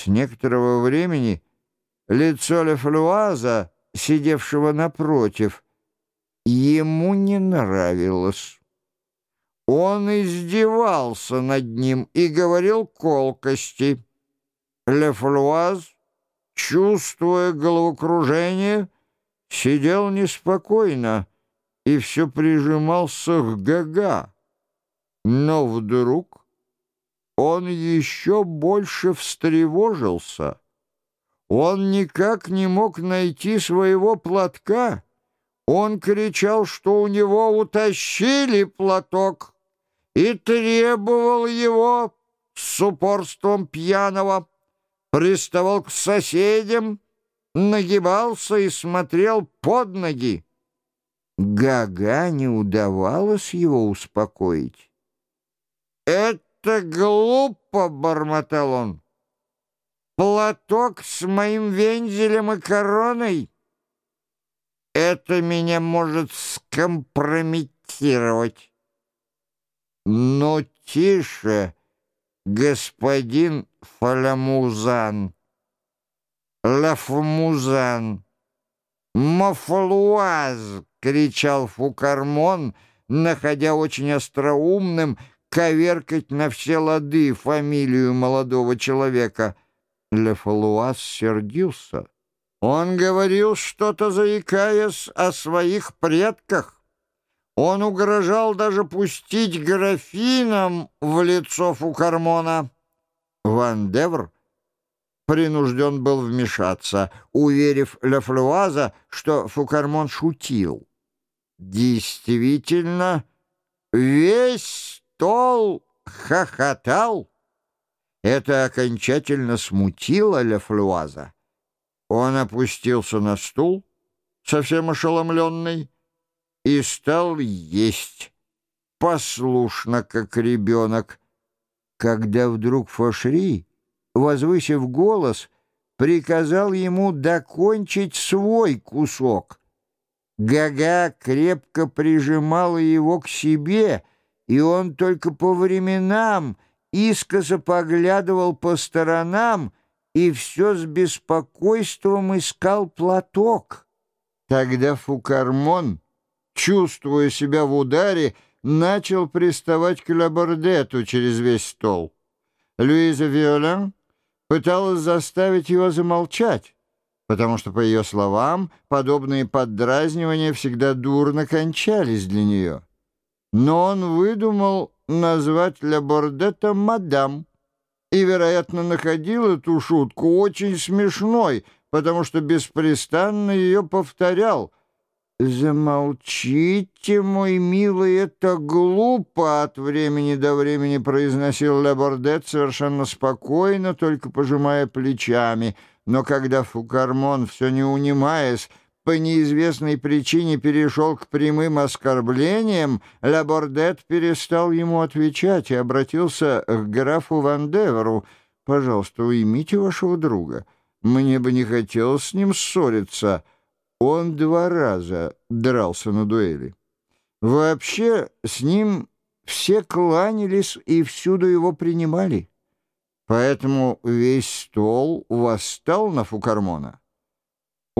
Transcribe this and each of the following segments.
С некоторого времени лицо Лефлюаза, сидевшего напротив, ему не нравилось. Он издевался над ним и говорил колкости. Лефлуаз, чувствуя головокружение, сидел неспокойно и все прижимался к Гага. Но вдруг он еще больше встревожился. Он никак не мог найти своего платка. Он кричал, что у него утащили платок и требовал его с упорством пьяного, приставал к соседям, нагибался и смотрел под ноги. Гага не удавалось его успокоить. «Это глупо!» — бормотал он. «Платок с моим вензелем и короной? Это меня может скомпрометировать». «Ну, тише, господин Фалямузан, Лафмузан, Мафалуаз!» — кричал Фукармон, находя очень остроумным коверкать на все лады фамилию молодого человека. Лефалуаз сердился. Он говорил что-то, заикаясь о своих предках. Он угрожал даже пустить графином в лицо Фукармона. Ван Девр принужден был вмешаться, уверив Лефлуаза, что Фукармон шутил. Действительно, весь стол хохотал. Это окончательно смутило Лефлуаза. Он опустился на стул, совсем ошеломленный, и стал есть, послушно, как ребенок, когда вдруг Фошри, возвысив голос, приказал ему докончить свой кусок. Гага крепко прижимала его к себе, и он только по временам искоса поглядывал по сторонам и все с беспокойством искал платок. Тогда Фукармон чувствуя себя в ударе, начал приставать к Лабордету через весь стол. Луиза Виолен пыталась заставить его замолчать, потому что, по ее словам, подобные поддразнивания всегда дурно кончались для нее. Но он выдумал назвать Лабордета «мадам» и, вероятно, находил эту шутку очень смешной, потому что беспрестанно ее повторял — «Замолчите, мой милый, это глупо!» От времени до времени произносил Лебордет совершенно спокойно, только пожимая плечами. Но когда Фукармон, все не унимаясь, по неизвестной причине перешел к прямым оскорблениям, Лабордет перестал ему отвечать и обратился к графу Вандеверу. «Пожалуйста, уймите вашего друга. Мне бы не хотелось с ним ссориться». Он два раза дрался на дуэли. Вообще с ним все кланялись и всюду его принимали. Поэтому весь стол восстал на Фукармона.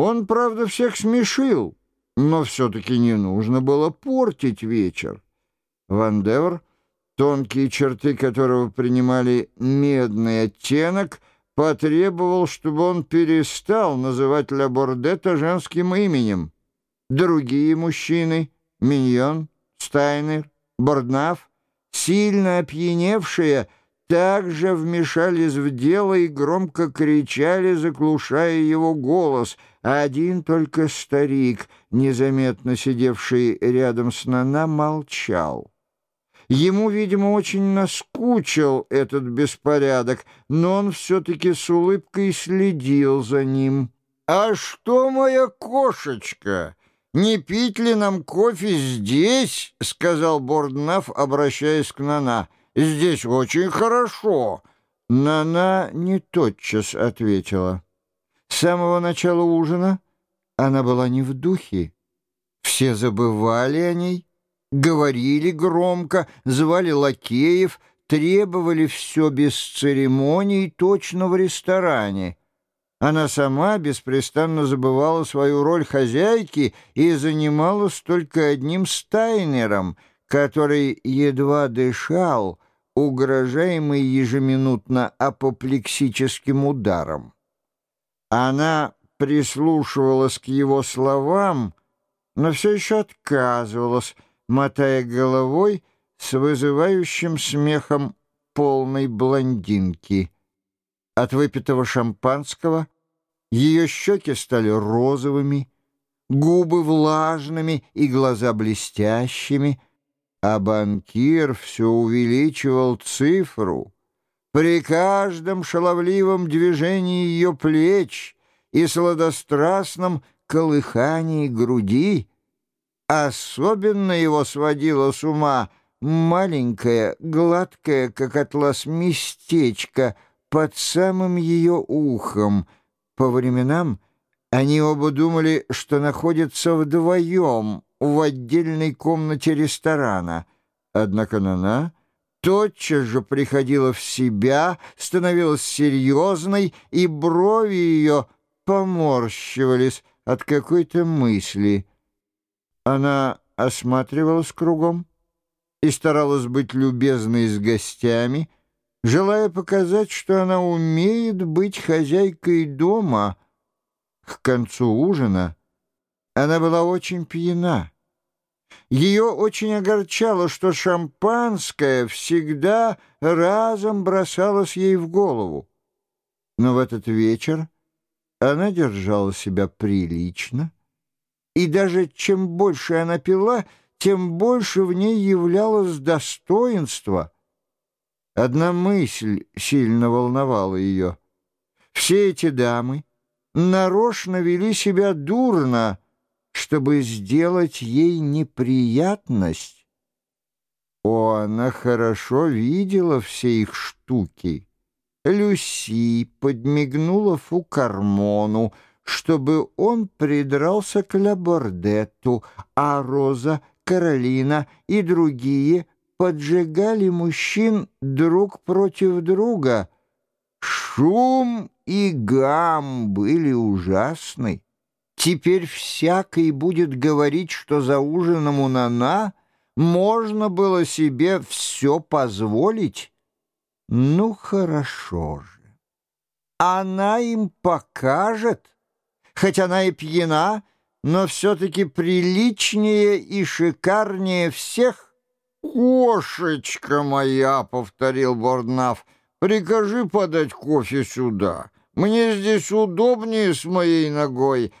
Он, правда, всех смешил, но все-таки не нужно было портить вечер. Ван Девер, тонкие черты которого принимали медный оттенок — потребовал, чтобы он перестал называть Лабордета женским именем. Другие мужчины, Миньон, Стайнер, Борднаф, сильно опьяневшие, также вмешались в дело и громко кричали, заглушая его голос, а один только старик, незаметно сидевший рядом с Нана, молчал. Ему, видимо, очень наскучил этот беспорядок, но он все-таки с улыбкой следил за ним. «А что моя кошечка? Не пить ли нам кофе здесь?» — сказал Борднаф, обращаясь к Нана. «Здесь очень хорошо». Нана не тотчас ответила. С самого начала ужина она была не в духе. Все забывали о ней говорили громко, звали лакеев, требовали все без церемоний, точно в ресторане. Она сама беспрестанно забывала свою роль хозяйки и занималась только одним стайнером, который едва дышал, угрожаемый ежеминутно апоплексическим ударом. Она прислушивалась к его словам, но все еще отказывалась, мотая головой с вызывающим смехом полной блондинки. От выпитого шампанского ее щеки стали розовыми, губы влажными и глаза блестящими, а банкир все увеличивал цифру. При каждом шаловливом движении ее плеч и сладострастном колыхании груди особенно его сводило с ума маленькое, гладкое, как атлас, местечко под самым ее ухом. По временам они оба думали, что находятся вдвоем в отдельной комнате ресторана. Однако Нана тотчас же приходила в себя, становилась серьезной, и брови ее поморщивались от какой-то мысли. Она осматривалась кругом и старалась быть любезной с гостями, желая показать, что она умеет быть хозяйкой дома. К концу ужина она была очень пьяна. Ее очень огорчало, что шампанское всегда разом бросалось ей в голову. Но в этот вечер она держала себя прилично, и даже чем больше она пила, тем больше в ней являлось достоинство. Одна мысль сильно волновала ее. Все эти дамы нарочно вели себя дурно, чтобы сделать ей неприятность. О, она хорошо видела все их штуки. Люси подмигнула Фукармону, чтобы он придрался к Лабордету, а Роза Каролина и другие поджигали мужчин друг против друга. Шум и гам были ужасны. Теперь всякий будет говорить, что за ужином у Нана можно было себе все позволить. Ну, хорошо же. Она им покажет, хоть она и пьяна, но все-таки приличнее и шикарнее всех. «Кошечка моя!» — повторил Борднаф. «Прикажи подать кофе сюда. Мне здесь удобнее с моей ногой».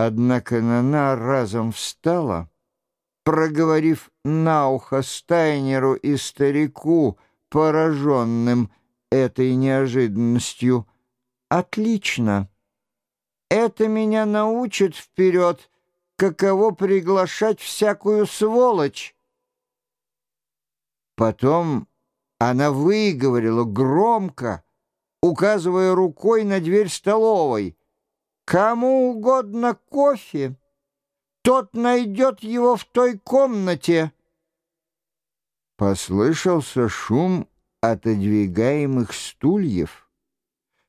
Однако Нана разом встала, проговорив на ухо Стайнеру и старику, пораженным этой неожиданностью. «Отлично!» Это меня научит вперед, каково приглашать всякую сволочь. Потом она выговорила громко, указывая рукой на дверь столовой. «Кому угодно кофе, тот найдет его в той комнате». Послышался шум отодвигаемых стульев.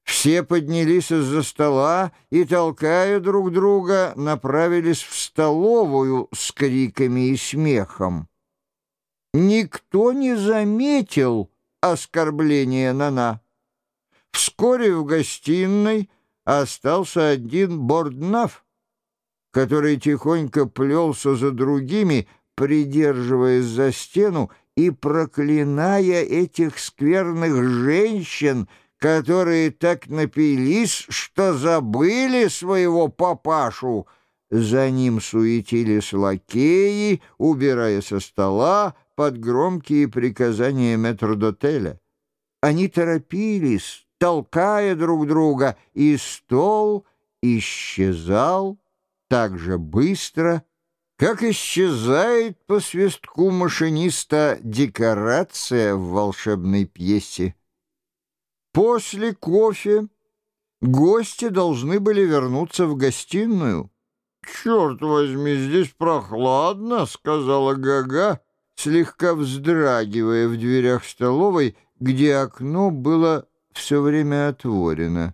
Все поднялись из-за стола и, толкая друг друга, направились в столовую с криками и смехом. Никто не заметил оскорбления Нана. Вскоре в гостиной остался один Борднаф, который тихонько плелся за другими, придерживаясь за стену и проклиная этих скверных женщин, которые так напились, что забыли своего папашу. За ним суетились лакеи, убирая со стола под громкие приказания метрдотеля. Они торопились, толкая друг друга, и стол исчезал так же быстро, как исчезает по свистку машиниста декорация в волшебной пьесе. После кофе гости должны были вернуться в гостиную. «Черт возьми, здесь прохладно», — сказала Гага, слегка вздрагивая в дверях столовой, где окно было все время отворено.